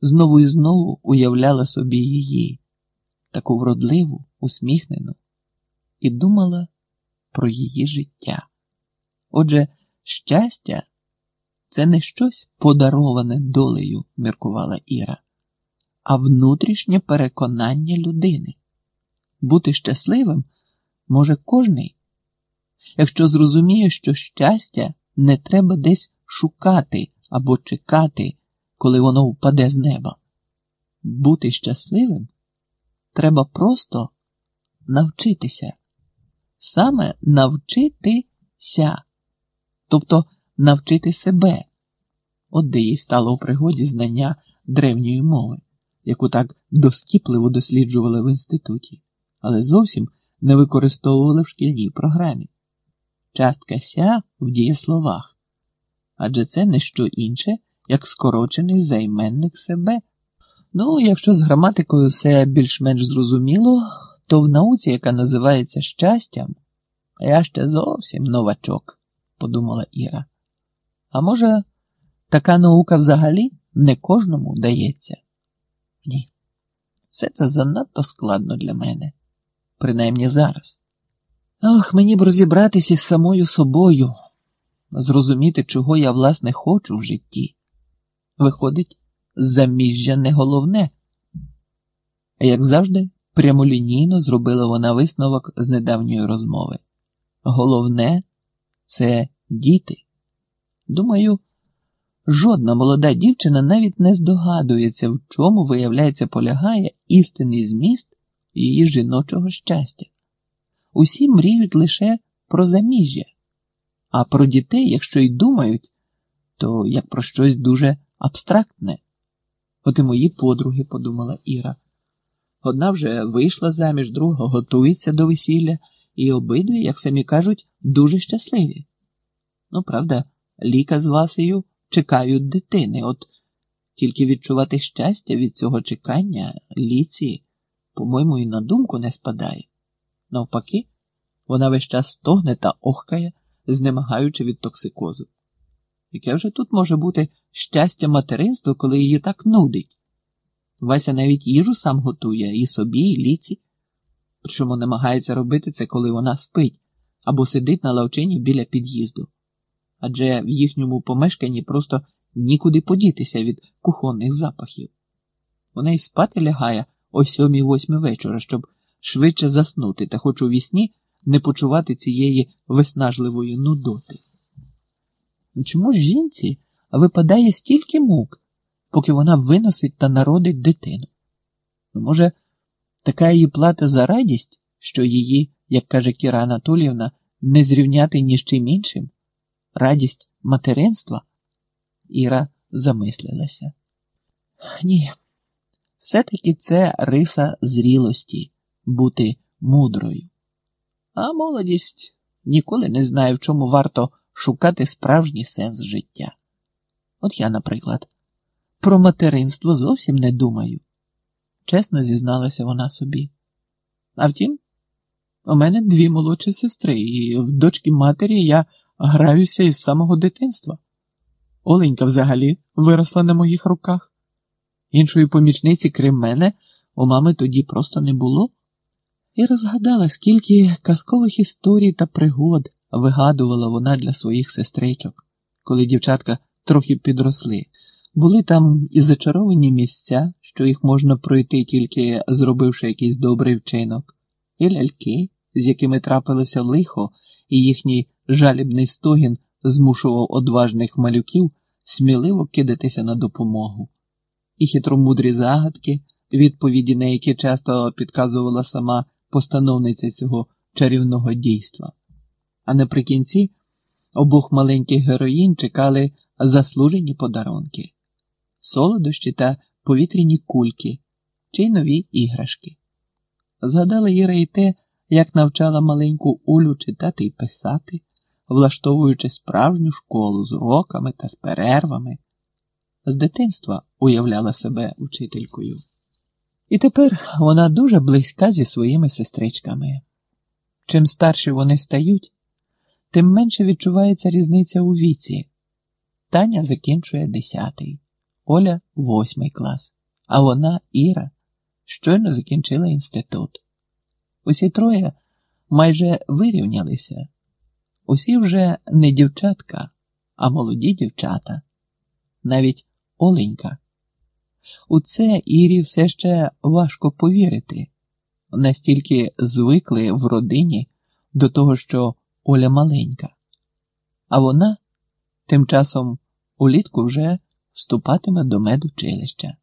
знову і знову уявляла собі її, таку вродливу, усміхнену, і думала про її життя. Отже, щастя це не щось подароване долею, міркувала Іра, а внутрішнє переконання людини. Бути щасливим може кожний, якщо зрозуміє, що щастя не треба десь шукати або чекати, коли воно впаде з неба. Бути щасливим треба просто навчитися, саме навчитися, тобто навчити себе, от де їй стало у пригоді знання древньої мови, яку так доскіпливо досліджували в інституті, але зовсім не використовували в шкільній програмі. Частка ся в дієсловах, адже це не що інше, як скорочений займенник себе. Ну, якщо з граматикою все більш-менш зрозуміло, то в науці, яка називається щастям, я ще зовсім новачок, подумала Іра. А може, така наука взагалі не кожному дається? Ні. Все це занадто складно для мене, принаймні зараз. Ох, мені б розібратися із самою собою, зрозуміти, чого я, власне, хочу в житті. Виходить, заміжжя не головне. Як завжди, прямолінійно зробила вона висновок з недавньої розмови. Головне це діти. Думаю, жодна молода дівчина навіть не здогадується, в чому, виявляється, полягає істинний зміст її жіночого щастя. Усі мріють лише про заміжжя, а про дітей, якщо й думають, то як про щось дуже абстрактне. От і мої подруги, подумала Іра. Одна вже вийшла заміж, друга готується до весілля, і обидві, як самі кажуть, дуже щасливі. Ну, правда, Ліка з Васею чекають дитини, от тільки відчувати щастя від цього чекання ліці, по-моєму, і на думку не спадає. Навпаки, вона весь час стогне та охкає, знемагаючи від токсикозу. Яке вже тут може бути щастя материнства, коли її так нудить? Вася навіть їжу сам готує і собі, і ліці, причому намагається робити це, коли вона спить або сидить на лавчині біля під'їзду, адже в їхньому помешканні просто нікуди подітися від кухонних запахів. Вона й спати лягає о сьомій восьмій вечора, щоб швидше заснути та хоч у вісні не почувати цієї виснажливої нудоти. Чому жінці випадає стільки мук, поки вона виносить та народить дитину? Ну, може, така її плата за радість, що її, як каже Кіра Анатоліївна, не зрівняти ні з чим іншим? Радість материнства? Іра замислилася. Ні, все-таки це риса зрілості бути мудрою. А молодість ніколи не знає, в чому варто шукати справжній сенс життя. От я, наприклад, про материнство зовсім не думаю, чесно зізналася вона собі. А втім, у мене дві молодші сестри, і в дочки матері я граюся із самого дитинства. Оленька взагалі виросла на моїх руках. Іншої помічниці, крім мене, у мами тоді просто не було. І розгадала, скільки казкових історій та пригод вигадувала вона для своїх сестричок, коли дівчатка трохи підросли. Були там і зачаровані місця, що їх можна пройти, тільки зробивши якийсь добрий вчинок, і ляльки, з якими трапилося лихо, і їхній жалібний стогін змушував одважних малюків сміливо кидатися на допомогу, і хитромудрі загадки, відповіді на які часто підказувала сама постановниця цього чарівного дійства. А наприкінці обох маленьких героїнь чекали заслужені подарунки, солодощі та повітряні кульки чи нові іграшки. Згадала Іра й те, як навчала маленьку Улю читати і писати, влаштовуючи справжню школу з уроками та з перервами. З дитинства уявляла себе учителькою. І тепер вона дуже близька зі своїми сестричками. Чим старші вони стають, тим менше відчувається різниця у віці. Таня закінчує десятий, Оля восьмий клас, а вона, Іра, щойно закінчила інститут. Усі троє майже вирівнялися. Усі вже не дівчатка, а молоді дівчата, навіть Оленька. У це Ірі все ще важко повірити, настільки звикли в родині до того, що Оля маленька, а вона тим часом улітку вже вступатиме до медучилища.